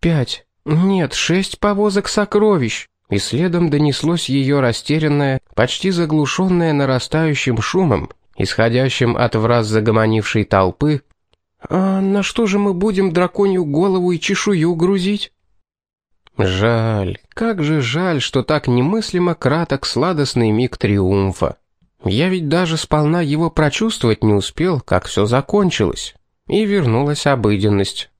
пять, нет, шесть повозок сокровищ!» И следом донеслось ее растерянное, почти заглушенное нарастающим шумом, исходящим от враз загомонившей толпы. «А на что же мы будем драконью голову и чешую грузить?» Жаль, как же жаль, что так немыслимо краток сладостный миг триумфа. Я ведь даже сполна его прочувствовать не успел, как все закончилось. И вернулась обыденность.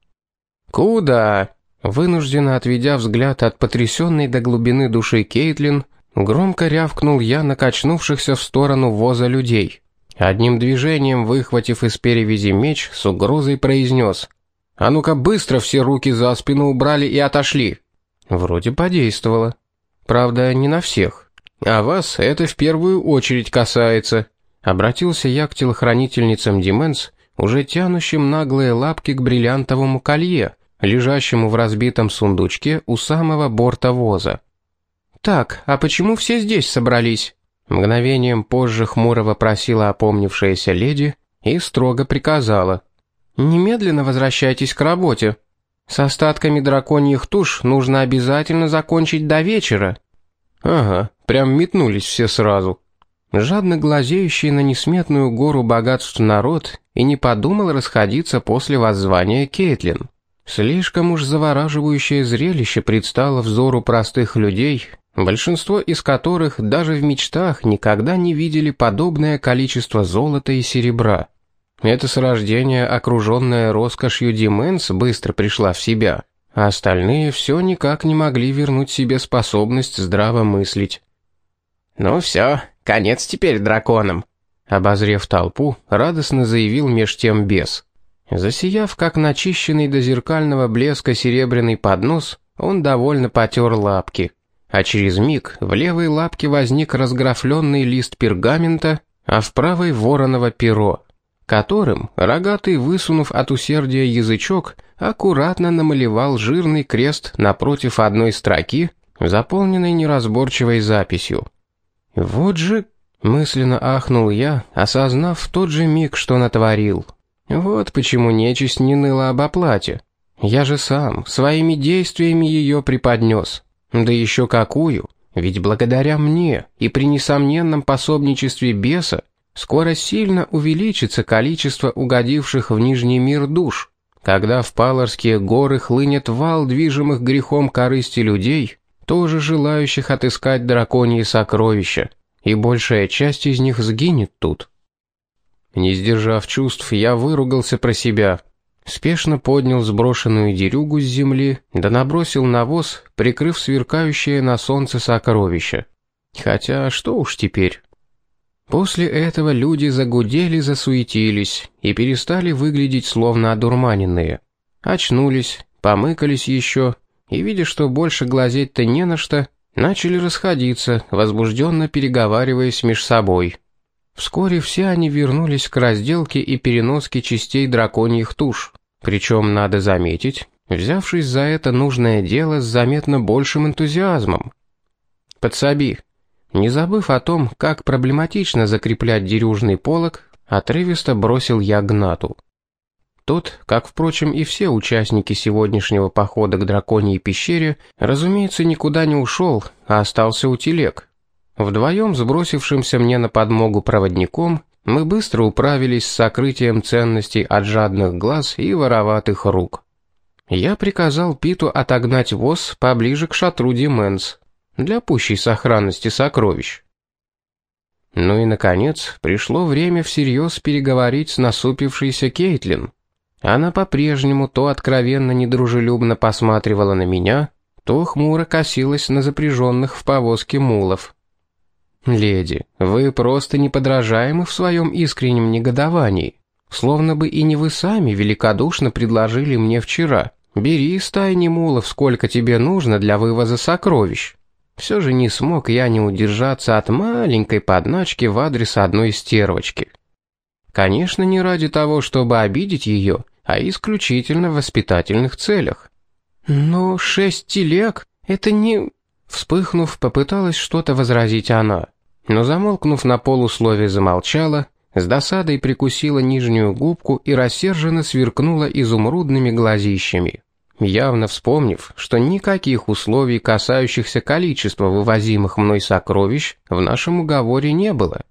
«Куда?» Вынужденно отведя взгляд от потрясенной до глубины души Кейтлин, громко рявкнул я на качнувшихся в сторону воза людей. Одним движением, выхватив из перевязи меч, с угрозой произнес. «А ну-ка быстро все руки за спину убрали и отошли!» Вроде подействовало. Правда, не на всех. А вас это в первую очередь касается. Обратился я к телохранительницам Дименс, уже тянущим наглые лапки к бриллиантовому колье, лежащему в разбитом сундучке у самого борта воза. «Так, а почему все здесь собрались?» Мгновением позже хмуро вопросила опомнившаяся леди и строго приказала. «Немедленно возвращайтесь к работе. С остатками драконьих туш нужно обязательно закончить до вечера. Ага, прям метнулись все сразу. Жадно глазеющий на несметную гору богатств народ и не подумал расходиться после воззвания Кейтлин. Слишком уж завораживающее зрелище предстало взору простых людей, большинство из которых даже в мечтах никогда не видели подобное количество золота и серебра. Это с рождения окруженная роскошью Дименс быстро пришла в себя, а остальные все никак не могли вернуть себе способность здраво мыслить. «Ну все, конец теперь драконам», — обозрев толпу, радостно заявил меж тем бес. Засияв, как начищенный до зеркального блеска серебряный поднос, он довольно потер лапки. А через миг в левой лапке возник разграфленный лист пергамента, а в правой — вороново перо которым рогатый, высунув от усердия язычок, аккуратно намалевал жирный крест напротив одной строки, заполненной неразборчивой записью. «Вот же...» — мысленно ахнул я, осознав в тот же миг, что натворил. «Вот почему нечисть не ныла об оплате. Я же сам своими действиями ее преподнес. Да еще какую!» Ведь благодаря мне и при несомненном пособничестве беса скоро сильно увеличится количество угодивших в Нижний мир душ, когда в Паларские горы хлынет вал движимых грехом корысти людей, тоже желающих отыскать драконьи сокровища, и большая часть из них сгинет тут. Не сдержав чувств, я выругался про себя, спешно поднял сброшенную дерюгу с земли, да набросил навоз, прикрыв сверкающее на солнце сокровище. Хотя что уж теперь... После этого люди загудели, засуетились и перестали выглядеть словно одурманенные. Очнулись, помыкались еще, и, видя, что больше глазеть-то не на что, начали расходиться, возбужденно переговариваясь меж собой. Вскоре все они вернулись к разделке и переноске частей драконьих туш. Причем, надо заметить, взявшись за это нужное дело с заметно большим энтузиазмом. «Подсоби», не забыв о том, как проблематично закреплять дерюжный полог, отрывисто бросил я Гнату. Тот, как, впрочем, и все участники сегодняшнего похода к драконьей пещере, разумеется, никуда не ушел, а остался у телег. Вдвоем, сбросившимся мне на подмогу проводником, мы быстро управились с сокрытием ценностей от жадных глаз и вороватых рук. Я приказал Питу отогнать воз поближе к шатру Дименс, для пущей сохранности сокровищ. Ну и, наконец, пришло время всерьез переговорить с насупившейся Кейтлин. Она по-прежнему то откровенно недружелюбно посматривала на меня, то хмуро косилась на запряженных в повозке мулов. «Леди, вы просто неподражаемы в своем искреннем негодовании. Словно бы и не вы сами великодушно предложили мне вчера. Бери из тайни мулов, сколько тебе нужно для вывоза сокровищ. Все же не смог я не удержаться от маленькой подначки в адрес одной стервочки. Конечно, не ради того, чтобы обидеть ее, а исключительно в воспитательных целях. Но шесть телег — это не... Вспыхнув, попыталась что-то возразить она, но замолкнув на полуслове замолчала, с досадой прикусила нижнюю губку и рассерженно сверкнула изумрудными глазищами. явно вспомнив, что никаких условий, касающихся количества вывозимых мной сокровищ, в нашем уговоре не было.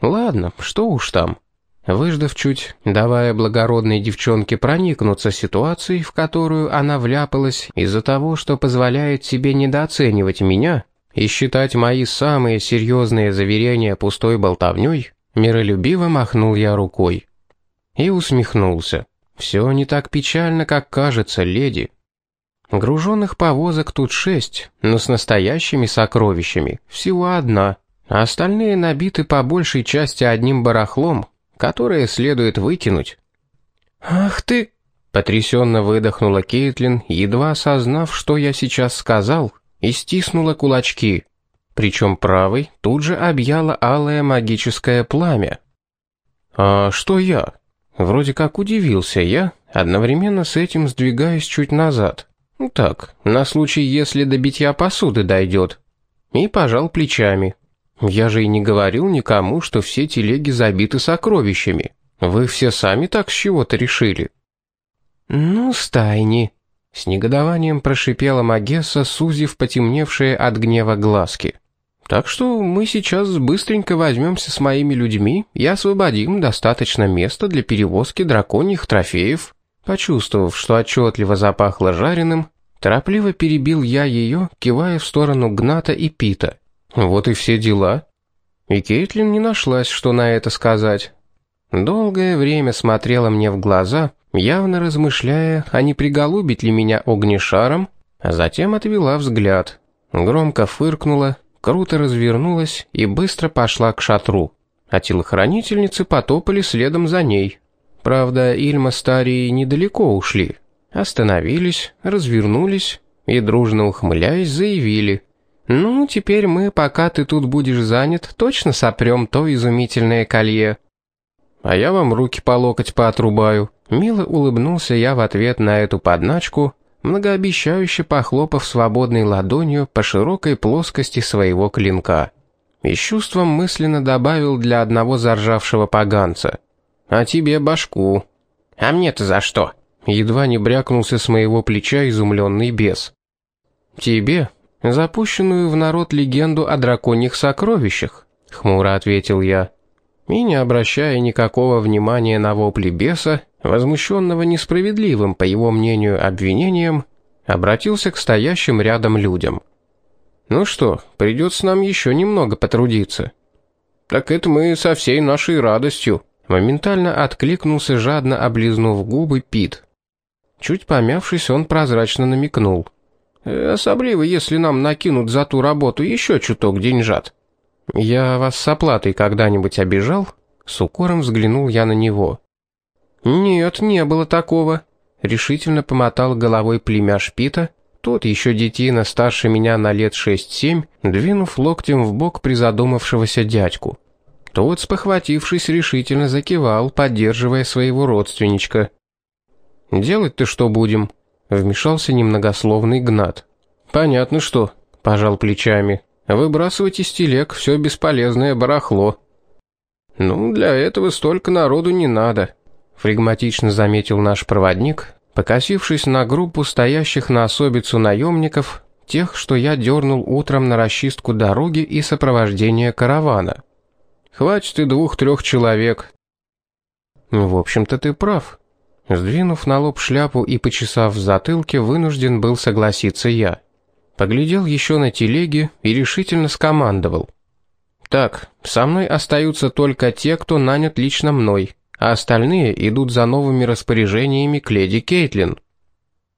Ладно, что уж там. Выждав чуть, давая благородной девчонке проникнуться ситуацией, в которую она вляпалась из-за того, что позволяет себе недооценивать меня и считать мои самые серьезные заверения пустой болтовней, миролюбиво махнул я рукой. И усмехнулся. Все не так печально, как кажется, леди. Груженных повозок тут шесть, но с настоящими сокровищами всего одна, а остальные набиты по большей части одним барахлом, которое следует выкинуть. «Ах ты!» — потрясенно выдохнула Кейтлин, едва осознав, что я сейчас сказал, и стиснула кулачки. Причем правой тут же объяло алое магическое пламя. «А что я?» Вроде как удивился я, одновременно с этим сдвигаясь чуть назад. Ну так, на случай, если до битья посуды дойдет. И пожал плечами. Я же и не говорил никому, что все телеги забиты сокровищами. Вы все сами так с чего-то решили. Ну, стайни. С негодованием прошипела Магесса, сузив потемневшие от гнева глазки. Так что мы сейчас быстренько возьмемся с моими людьми и освободим достаточно места для перевозки драконьих трофеев. Почувствовав, что отчетливо запахло жареным, торопливо перебил я ее, кивая в сторону Гната и Пита. Вот и все дела. И Кейтлин не нашлась, что на это сказать. Долгое время смотрела мне в глаза, явно размышляя, а не приголубить ли меня огнешаром, а затем отвела взгляд. Громко фыркнула, круто развернулась и быстро пошла к шатру. А телохранительницы потопали следом за ней. Правда, Ильма с недалеко ушли. Остановились, развернулись и, дружно ухмыляясь, заявили. «Ну, теперь мы, пока ты тут будешь занят, точно сопрем то изумительное колье». «А я вам руки по локоть поотрубаю». Мило улыбнулся я в ответ на эту подначку, многообещающе похлопав свободной ладонью по широкой плоскости своего клинка. И чувством мысленно добавил для одного заржавшего поганца. «А тебе башку». «А мне-то за что?» Едва не брякнулся с моего плеча изумленный бес. «Тебе запущенную в народ легенду о драконьих сокровищах», — хмуро ответил я. И не обращая никакого внимания на вопли беса, возмущенного несправедливым, по его мнению, обвинением, обратился к стоящим рядом людям. «Ну что, придется нам еще немного потрудиться». «Так это мы со всей нашей радостью», — моментально откликнулся, жадно облизнув губы Пит. Чуть помявшись, он прозрачно намекнул. Особливо, если нам накинут за ту работу еще чуток деньжат. Я вас с оплатой когда-нибудь обижал? С укором взглянул я на него. Нет, не было такого. Решительно помотал головой племяш Пита, тот еще детина старше меня на лет шесть-семь, двинув локтем в бок призадумавшегося дядьку. Тот, спохватившись, решительно закивал, поддерживая своего родственничка. «Делать-то что будем?» Вмешался немногословный Гнат. «Понятно что», — пожал плечами. «Выбрасывать из телег все бесполезное барахло». «Ну, для этого столько народу не надо», — флегматично заметил наш проводник, покосившись на группу стоящих на особицу наемников, тех, что я дернул утром на расчистку дороги и сопровождение каравана. «Хватит и двух-трех человек». «В общем-то, ты прав», Сдвинув на лоб шляпу и почесав в затылке, вынужден был согласиться я. Поглядел еще на телеги и решительно скомандовал. «Так, со мной остаются только те, кто нанят лично мной, а остальные идут за новыми распоряжениями к леди Кейтлин».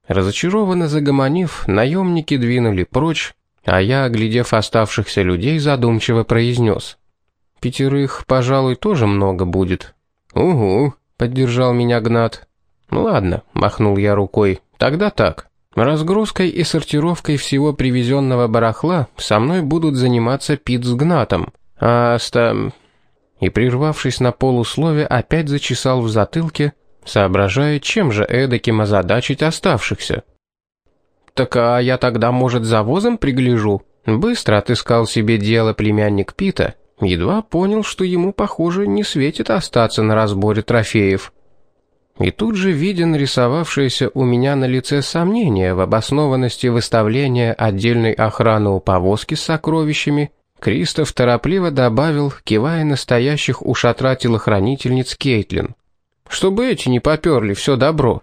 Разочарованно загомонив, наемники двинули прочь, а я, оглядев оставшихся людей, задумчиво произнес. «Пятерых, пожалуй, тоже много будет». «Угу», — поддержал меня Гнат. «Ну ладно», — махнул я рукой, — «тогда так. Разгрузкой и сортировкой всего привезенного барахла со мной будут заниматься Пит с Гнатом, а ста...» И, прервавшись на полуслове, опять зачесал в затылке, соображая, чем же эдаким озадачить оставшихся. «Так а я тогда, может, за возом пригляжу?» Быстро отыскал себе дело племянник Пита, едва понял, что ему, похоже, не светит остаться на разборе трофеев. И тут же виден рисовавшееся у меня на лице сомнение в обоснованности выставления отдельной охраны у повозки с сокровищами, Кристоф торопливо добавил, кивая настоящих у шатра телохранительниц Кейтлин. «Чтобы эти не поперли все добро».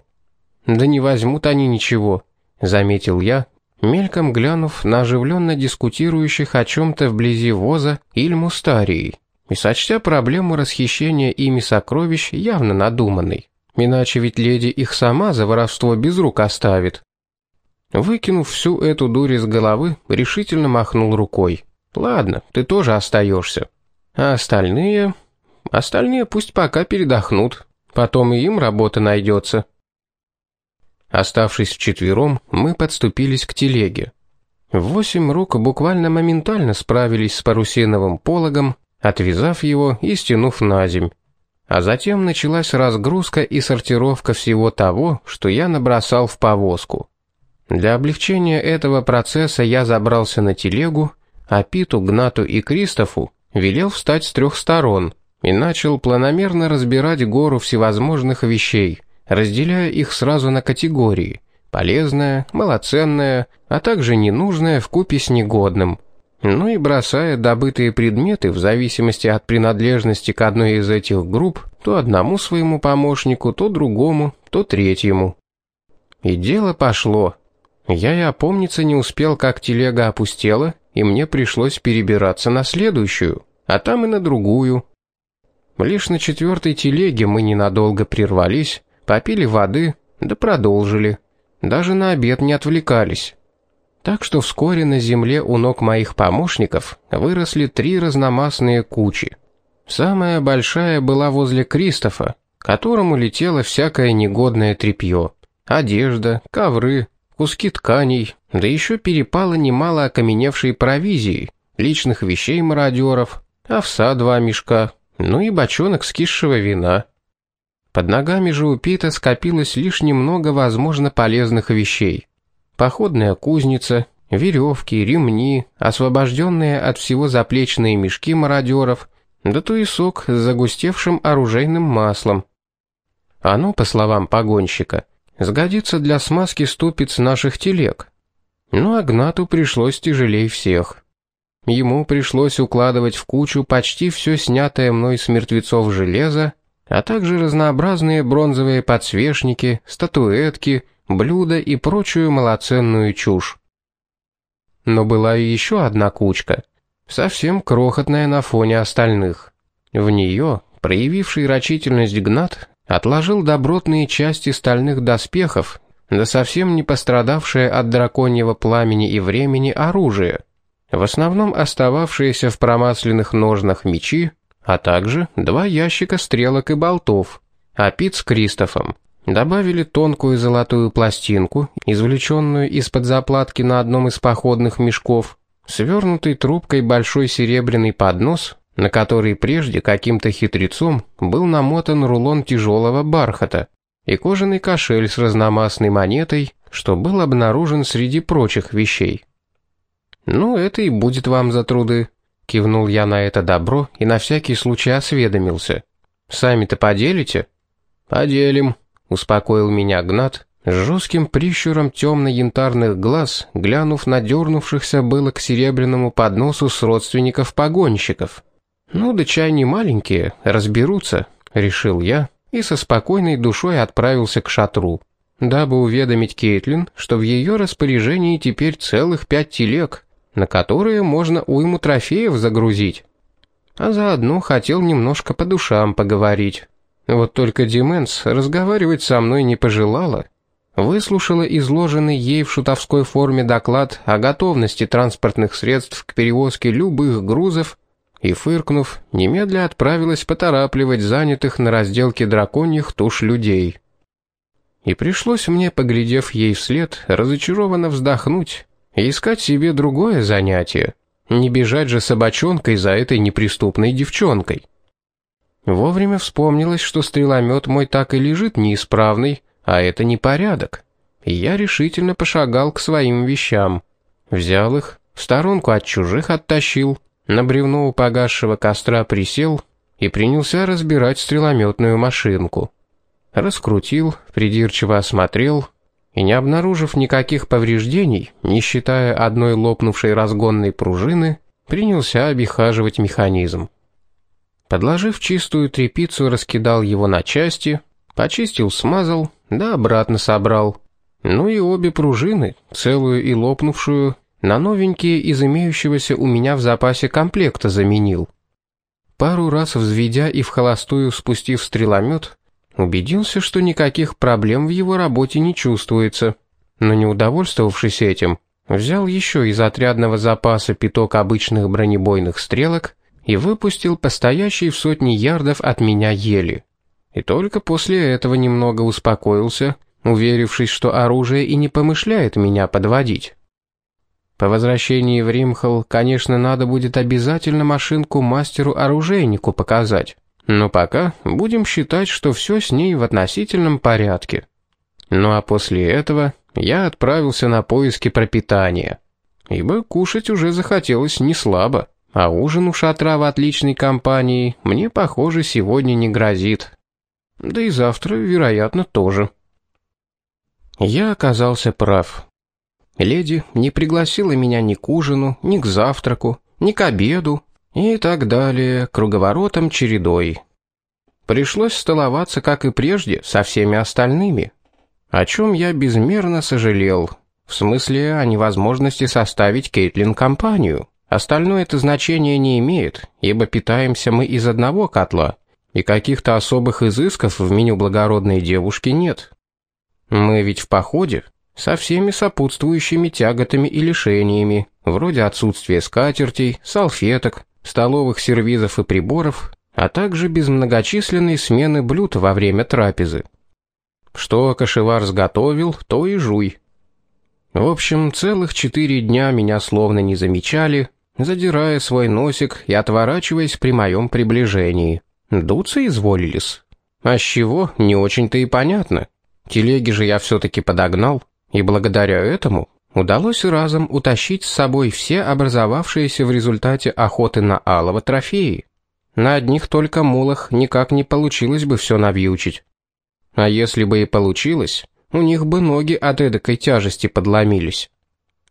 «Да не возьмут они ничего», — заметил я, мельком глянув на оживленно дискутирующих о чем-то вблизи воза Ильму Старии, и сочтя проблему расхищения ими сокровищ явно надуманной. Иначе ведь леди их сама за воровство без рук оставит. Выкинув всю эту дурь из головы, решительно махнул рукой. «Ладно, ты тоже остаешься. А остальные... Остальные пусть пока передохнут. Потом и им работа найдется». Оставшись вчетвером, мы подступились к телеге. Восемь рук буквально моментально справились с парусиновым пологом, отвязав его и стянув на земь. А затем началась разгрузка и сортировка всего того, что я набросал в повозку. Для облегчения этого процесса я забрался на телегу, а Питу, Гнату и Кристофу велел встать с трех сторон и начал планомерно разбирать гору всевозможных вещей, разделяя их сразу на категории – полезное, малоценное, а также ненужное в купе с негодным. Ну и бросая добытые предметы в зависимости от принадлежности к одной из этих групп то одному своему помощнику, то другому, то третьему. И дело пошло. Я и опомниться не успел, как телега опустела, и мне пришлось перебираться на следующую, а там и на другую. Лишь на четвертой телеге мы ненадолго прервались, попили воды, да продолжили. Даже на обед не отвлекались. Так что вскоре на земле у ног моих помощников выросли три разномастные кучи. Самая большая была возле Кристофа, которому летело всякое негодное тряпье. Одежда, ковры, куски тканей, да еще перепало немало окаменевшей провизии, личных вещей мародеров, овса два мешка, ну и бочонок скисшего вина. Под ногами же у Пита скопилось лишь немного, возможно, полезных вещей. Походная кузница, веревки, ремни, освобожденные от всего заплечные мешки мародеров, да туесок с загустевшим оружейным маслом. Оно, по словам погонщика, сгодится для смазки ступиц наших телег. Ну а Гнату пришлось тяжелей всех. Ему пришлось укладывать в кучу почти все снятое мной с мертвецов железо, а также разнообразные бронзовые подсвечники, статуэтки, блюда и прочую малоценную чушь. Но была и еще одна кучка, совсем крохотная на фоне остальных. В нее, проявивший рачительность Гнат, отложил добротные части стальных доспехов, да совсем не пострадавшее от драконьего пламени и времени оружие, в основном остававшиеся в промасленных ножнах мечи, а также два ящика стрелок и болтов, а Пит с Кристофом добавили тонкую золотую пластинку, извлеченную из-под заплатки на одном из походных мешков, свернутый трубкой большой серебряный поднос, на который прежде каким-то хитрецом был намотан рулон тяжелого бархата, и кожаный кошель с разномастной монетой, что был обнаружен среди прочих вещей. «Ну, это и будет вам за труды», — кивнул я на это добро и на всякий случай осведомился. «Сами-то поделите?» «Поделим», — успокоил меня Гнат, с жестким прищуром темно-янтарных глаз, глянув на дернувшихся было к серебряному подносу с родственников погонщиков. «Ну да чай не маленькие, разберутся», — решил я, и со спокойной душой отправился к шатру, дабы уведомить Кейтлин, что в ее распоряжении теперь целых пять телег, на которые можно уйму трофеев загрузить. А заодно хотел немножко по душам поговорить. Вот только Дименс разговаривать со мной не пожелала. Выслушала изложенный ей в шутовской форме доклад о готовности транспортных средств к перевозке любых грузов и, фыркнув, немедля отправилась поторапливать занятых на разделке драконьих туш людей. И пришлось мне, поглядев ей вслед, разочарованно вздохнуть искать себе другое занятие, не бежать же собачонкой за этой неприступной девчонкой. Вовремя вспомнилось, что стреломет мой так и лежит неисправный, а это непорядок. И я решительно пошагал к своим вещам. Взял их, в сторонку от чужих оттащил, на бревно у погасшего костра присел и принялся разбирать стрелометную машинку. раскрутил, придирчиво осмотрел и, не обнаружив никаких повреждений, не считая одной лопнувшей разгонной пружины, принялся обихаживать механизм. Подложив чистую тряпицу, раскидал его на части, почистил, смазал, да обратно собрал. Ну и обе пружины, целую и лопнувшую, на новенькие из имеющегося у меня в запасе комплекта заменил. Пару раз взведя и в холостую спустив стреломет, убедился, что никаких проблем в его работе не чувствуется. Но не удовольствовавшись этим, взял еще из отрядного запаса пяток обычных бронебойных стрелок и выпустил постоящий в сотни ярдов от меня ели. И только после этого немного успокоился, уверившись, что оружие и не помышляет меня подводить. По возвращении в Римхал, конечно, надо будет обязательно машинку мастеру-оружейнику показать. Но пока будем считать, что все с ней в относительном порядке. Ну а после этого я отправился на поиски пропитания. Ибо кушать уже захотелось не слабо. А ужин у шатра в отличной компании мне, похоже, сегодня не грозит. Да и завтра, вероятно, тоже. Я оказался прав. Леди не пригласила меня ни к ужину, ни к завтраку, ни к обеду и так далее, круговоротом чередой. Пришлось столоваться, как и прежде, со всеми остальными, о чем я безмерно сожалел, в смысле о невозможности составить Кейтлин компанию. Остальное это значение не имеет, ибо питаемся мы из одного котла, и каких-то особых изысков в меню благородной девушки нет. Мы ведь в походе, со всеми сопутствующими тяготами и лишениями, вроде отсутствия скатертей, салфеток, столовых сервизов и приборов, а также без многочисленной смены блюд во время трапезы. Что кошевар сготовил, то и жуй. В общем, целых четыре дня меня словно не замечали, задирая свой носик и отворачиваясь при моем приближении. Дуться изволились. А с чего, не очень-то и понятно. Телеги же я все-таки подогнал, и благодаря этому удалось разом утащить с собой все образовавшиеся в результате охоты на алого трофеи. На одних только мулах никак не получилось бы все навьючить. А если бы и получилось, у них бы ноги от эдакой тяжести подломились.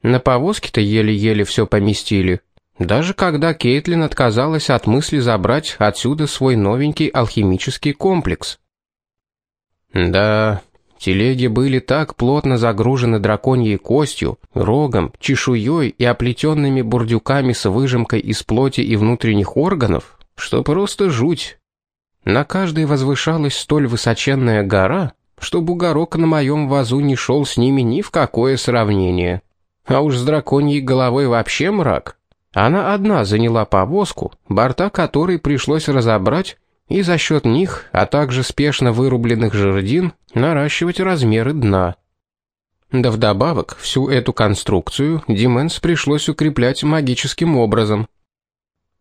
На повозке-то еле-еле все поместили, даже когда Кейтлин отказалась от мысли забрать отсюда свой новенький алхимический комплекс. Да, телеги были так плотно загружены драконьей костью, рогом, чешуей и оплетенными бурдюками с выжимкой из плоти и внутренних органов, что просто жуть. На каждой возвышалась столь высоченная гора, что бугорок на моем вазу не шел с ними ни в какое сравнение. А уж с драконьей головой вообще мрак. Она одна заняла повозку, борта которой пришлось разобрать и за счет них, а также спешно вырубленных жердин, наращивать размеры дна. Да вдобавок, всю эту конструкцию Дименс пришлось укреплять магическим образом.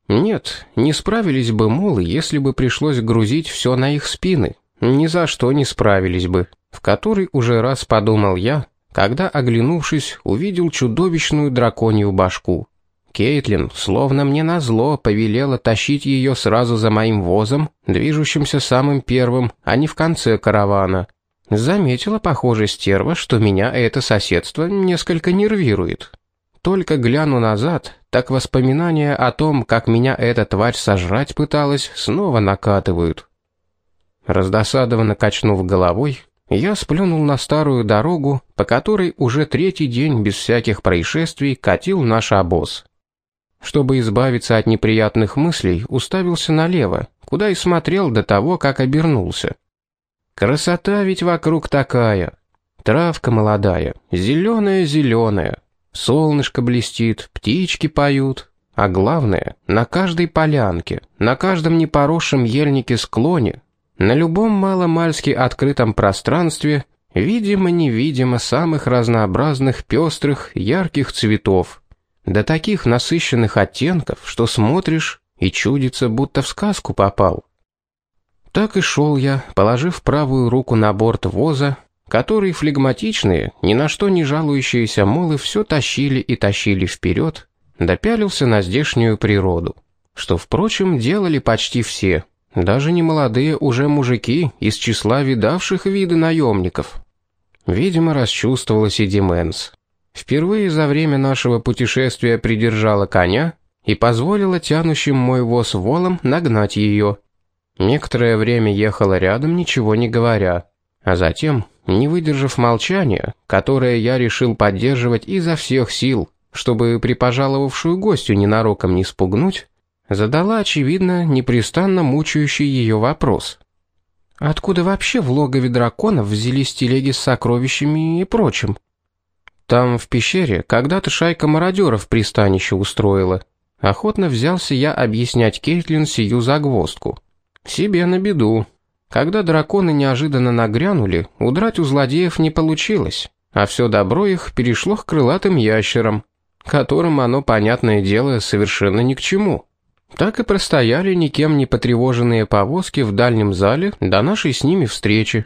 Нет, не справились бы мулы, если бы пришлось грузить все на их спины. Ни за что не справились бы. В который уже раз подумал я, когда, оглянувшись, увидел чудовищную драконью башку. Кейтлин, словно мне назло, повелела тащить ее сразу за моим возом, движущимся самым первым, а не в конце каравана. Заметила, похоже, стерва, что меня это соседство несколько нервирует. Только гляну назад, так воспоминания о том, как меня эта тварь сожрать пыталась, снова накатывают. Раздосадованно качнув головой, я сплюнул на старую дорогу, по которой уже третий день без всяких происшествий катил наш обоз. Чтобы избавиться от неприятных мыслей, уставился налево, куда и смотрел до того, как обернулся. Красота ведь вокруг такая. Травка молодая, зеленая-зеленая. Солнышко блестит, птички поют. А главное, на каждой полянке, на каждом непоросшем ельнике-склоне, на любом маломальски открытом пространстве, видимо-невидимо самых разнообразных пестрых, ярких цветов до таких насыщенных оттенков, что смотришь и чудится, будто в сказку попал. Так и шел я, положив правую руку на борт воза, который флегматичные, ни на что не жалующиеся молы все тащили и тащили вперед, допялился на здешнюю природу, что, впрочем, делали почти все, Даже не молодые уже мужики из числа видавших виды наемников. Видимо, расчувствовалась и Дименс. Впервые за время нашего путешествия придержала коня и позволила тянущим мой воз волом нагнать ее. Некоторое время ехала рядом, ничего не говоря. А затем, не выдержав молчания, которое я решил поддерживать изо всех сил, чтобы при пожаловавшую гостю ненароком не спугнуть, задала, очевидно, непрестанно мучающий ее вопрос. «Откуда вообще в логове драконов взялись телеги с сокровищами и прочим?» «Там, в пещере, когда-то шайка мародеров пристанище устроила. Охотно взялся я объяснять Кейтлин сию загвоздку. Себе на беду. Когда драконы неожиданно нагрянули, удрать у злодеев не получилось, а все добро их перешло к крылатым ящерам, которым оно, понятное дело, совершенно ни к чему». Так и простояли никем не потревоженные повозки в дальнем зале до нашей с ними встречи.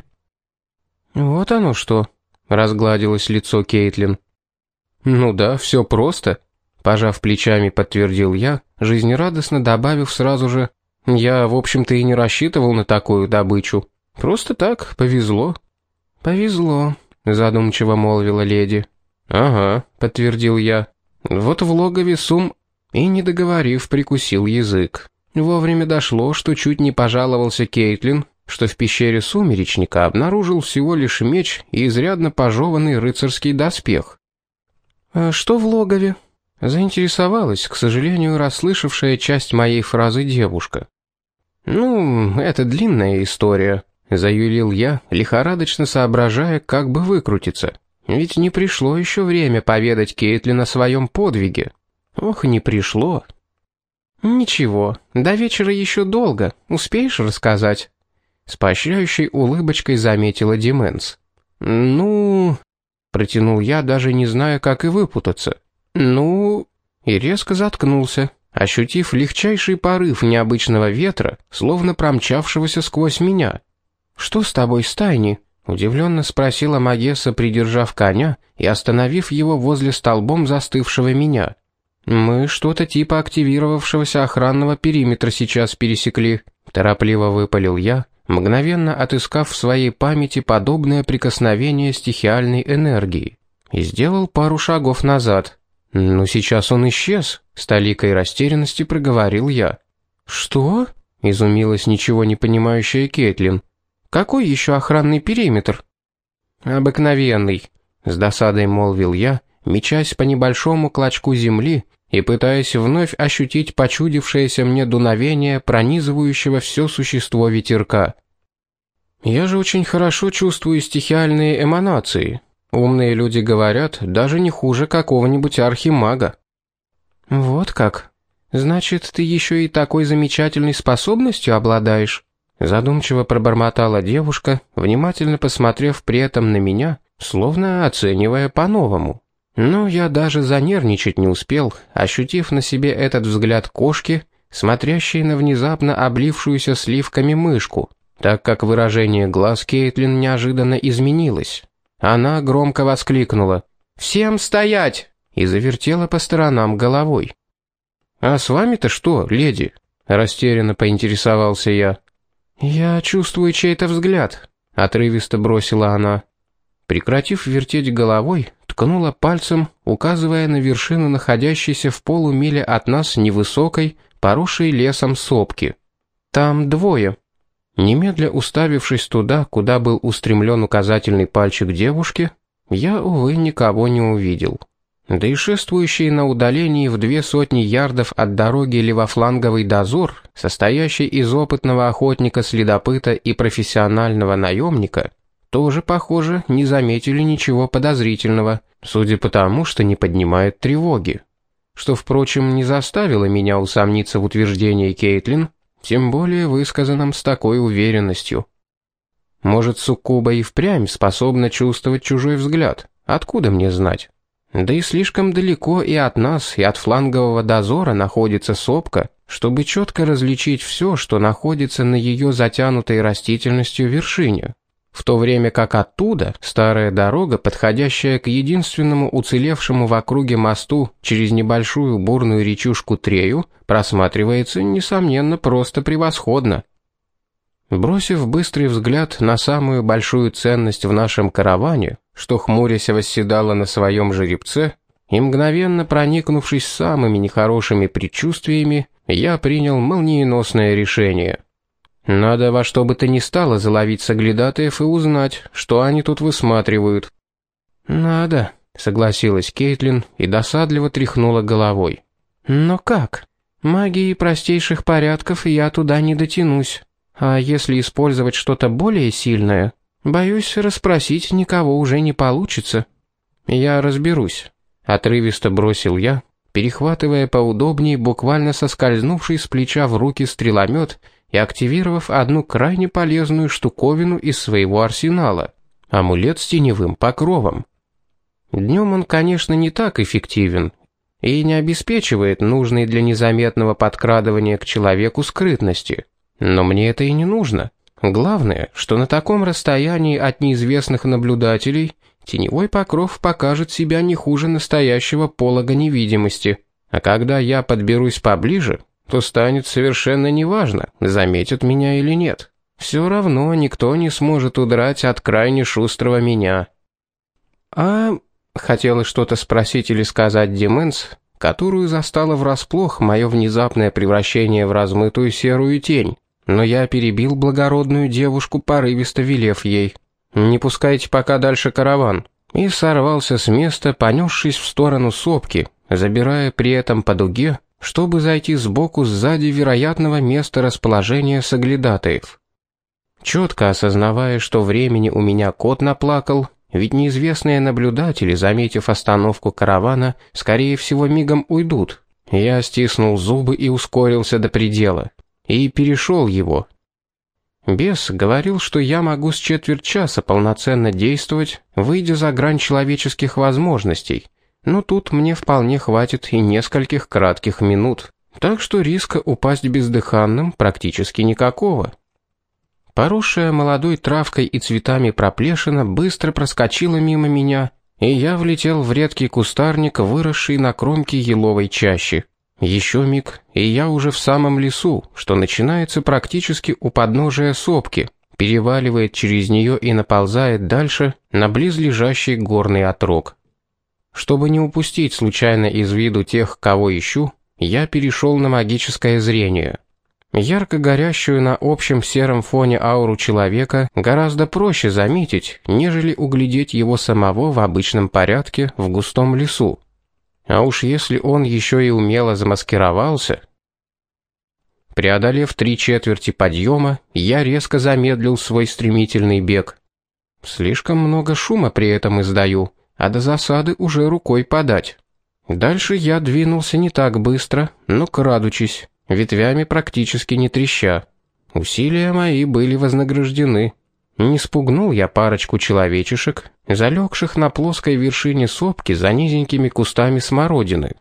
«Вот оно что», — разгладилось лицо Кейтлин. «Ну да, все просто», — пожав плечами, подтвердил я, жизнерадостно добавив сразу же, «Я, в общем-то, и не рассчитывал на такую добычу. Просто так, повезло». «Повезло», — задумчиво молвила леди. «Ага», — подтвердил я. «Вот в логове Сум и, не договорив, прикусил язык. Вовремя дошло, что чуть не пожаловался Кейтлин, что в пещере Сумеречника обнаружил всего лишь меч и изрядно пожеванный рыцарский доспех. «А что в логове?» Заинтересовалась, к сожалению, расслышавшая часть моей фразы девушка. «Ну, это длинная история», — заюлил я, лихорадочно соображая, как бы выкрутиться. Ведь не пришло еще время поведать Кейтлин о своем подвиге. Ох, не пришло. Ничего, до вечера еще долго, успеешь рассказать? С поощряющей улыбочкой заметила Дименс. Ну, протянул я, даже не зная, как и выпутаться. Ну, и резко заткнулся, ощутив легчайший порыв необычного ветра, словно промчавшегося сквозь меня. Что с тобой, Стайни? Удивленно спросила Магесса, придержав коня и остановив его возле столбом застывшего меня. «Мы что-то типа активировавшегося охранного периметра сейчас пересекли», торопливо выпалил я, мгновенно отыскав в своей памяти подобное прикосновение стихиальной энергии, и сделал пару шагов назад. «Ну, сейчас он исчез», — с толикой растерянности проговорил я. «Что?» — изумилась ничего не понимающая Кетлин. «Какой еще охранный периметр?» «Обыкновенный», — с досадой молвил я, мечась по небольшому клочку земли и пытаясь вновь ощутить почудившееся мне дуновение пронизывающего все существо ветерка. Я же очень хорошо чувствую стихиальные эманации. Умные люди говорят, даже не хуже какого-нибудь архимага. Вот как? Значит, ты еще и такой замечательной способностью обладаешь? Задумчиво пробормотала девушка, внимательно посмотрев при этом на меня, словно оценивая по-новому. Но я даже занервничать не успел, ощутив на себе этот взгляд кошки, смотрящей на внезапно облившуюся сливками мышку, так как выражение глаз Кейтлин неожиданно изменилось. Она громко воскликнула «Всем стоять!» и завертела по сторонам головой. «А с вами-то что, леди?» — растерянно поинтересовался я. «Я чувствую чей-то взгляд», — отрывисто бросила она. Прекратив вертеть головой, ткнула пальцем, указывая на вершину находящейся в полумиле от нас невысокой, поросшей лесом сопки. «Там двое». Немедля уставившись туда, куда был устремлен указательный пальчик девушки, я, увы, никого не увидел. Да и шествующий на удалении в две сотни ярдов от дороги левофланговый дозор, состоящий из опытного охотника-следопыта и профессионального наемника, тоже, похоже, не заметили ничего подозрительного, судя по тому, что не поднимает тревоги. Что, впрочем, не заставило меня усомниться в утверждении Кейтлин, тем более высказанном с такой уверенностью. Может, Суккуба и впрямь способна чувствовать чужой взгляд, откуда мне знать? Да и слишком далеко и от нас, и от флангового дозора находится сопка, чтобы четко различить все, что находится на ее затянутой растительностью вершине в то время как оттуда старая дорога, подходящая к единственному уцелевшему в округе мосту через небольшую бурную речушку Трею, просматривается, несомненно, просто превосходно. Бросив быстрый взгляд на самую большую ценность в нашем караване, что хмурясь восседала на своем жеребце, и мгновенно проникнувшись самыми нехорошими предчувствиями, я принял молниеносное решение. Надо во что бы то ни стало заловить соглядатаев и узнать, что они тут высматривают. «Надо», — согласилась Кейтлин и досадливо тряхнула головой. «Но как? Магии простейших порядков я туда не дотянусь. А если использовать что-то более сильное, боюсь, расспросить никого уже не получится. Я разберусь, отрывисто бросил я, перехватывая поудобнее буквально соскользнувший с плеча в руки стреломет и активировав одну крайне полезную штуковину из своего арсенала амулет с теневым покровом. Днем он, конечно, не так эффективен и не обеспечивает нужной для незаметного подкрадывания к человеку скрытности. Но мне это и не нужно. Главное, что на таком расстоянии от неизвестных наблюдателей теневой покров покажет себя не хуже настоящего полога невидимости. А когда я подберусь поближе, то станет совершенно неважно, заметят меня или нет. Все равно никто не сможет удрать от крайне шустрого меня. А хотела что-то спросить или сказать Деменс, которую застало врасплох мое внезапное превращение в размытую серую тень но я перебил благородную девушку, порывисто велев ей. «Не пускайте пока дальше караван», и сорвался с места, понесшись в сторону сопки, забирая при этом по дуге, чтобы зайти сбоку сзади вероятного места расположения соглядатаев. Четко осознавая, что времени у меня кот наплакал, ведь неизвестные наблюдатели, заметив остановку каравана, скорее всего мигом уйдут, я стиснул зубы и ускорился до предела и перешел его. Бес говорил, что я могу с четверть часа полноценно действовать, выйдя за грань человеческих возможностей, но тут мне вполне хватит и нескольких кратких минут, так что риска упасть бездыханным практически никакого. Поросшая молодой травкой и цветами проплешина быстро проскочила мимо меня, и я влетел в редкий кустарник, выросший на кромке еловой чащи. Еще миг, и я уже в самом лесу, что начинается практически у подножия сопки, переваливает через нее и наползает дальше на близлежащий горный отрог. Чтобы не упустить случайно из виду тех, кого ищу, я перешел на магическое зрение. Ярко горящую на общем сером фоне ауру человека гораздо проще заметить, нежели углядеть его самого в обычном порядке в густом лесу. А уж если он еще и умело замаскировался... Преодолев три четверти подъема, я резко замедлил свой стремительный бег. Слишком много шума при этом издаю, а до засады уже рукой подать. Дальше я двинулся не так быстро, но крадучись, ветвями практически не треща. Усилия мои были вознаграждены. Не спугнул я парочку человечишек, залегших на плоской вершине сопки за низенькими кустами смородины.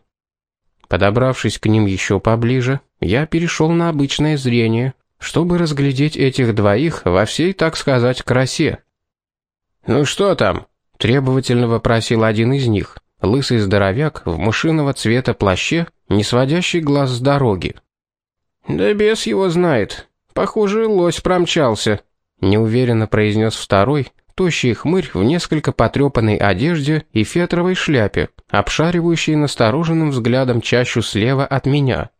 Подобравшись к ним еще поближе, я перешел на обычное зрение, чтобы разглядеть этих двоих во всей, так сказать, красе. «Ну что там?» — требовательно вопросил один из них, лысый здоровяк в мышиного цвета плаще, не сводящий глаз с дороги. «Да бес его знает. Похоже, лось промчался», неуверенно произнес второй, тощий хмырь в несколько потрепанной одежде и фетровой шляпе, обшаривающий настороженным взглядом чащу слева от меня.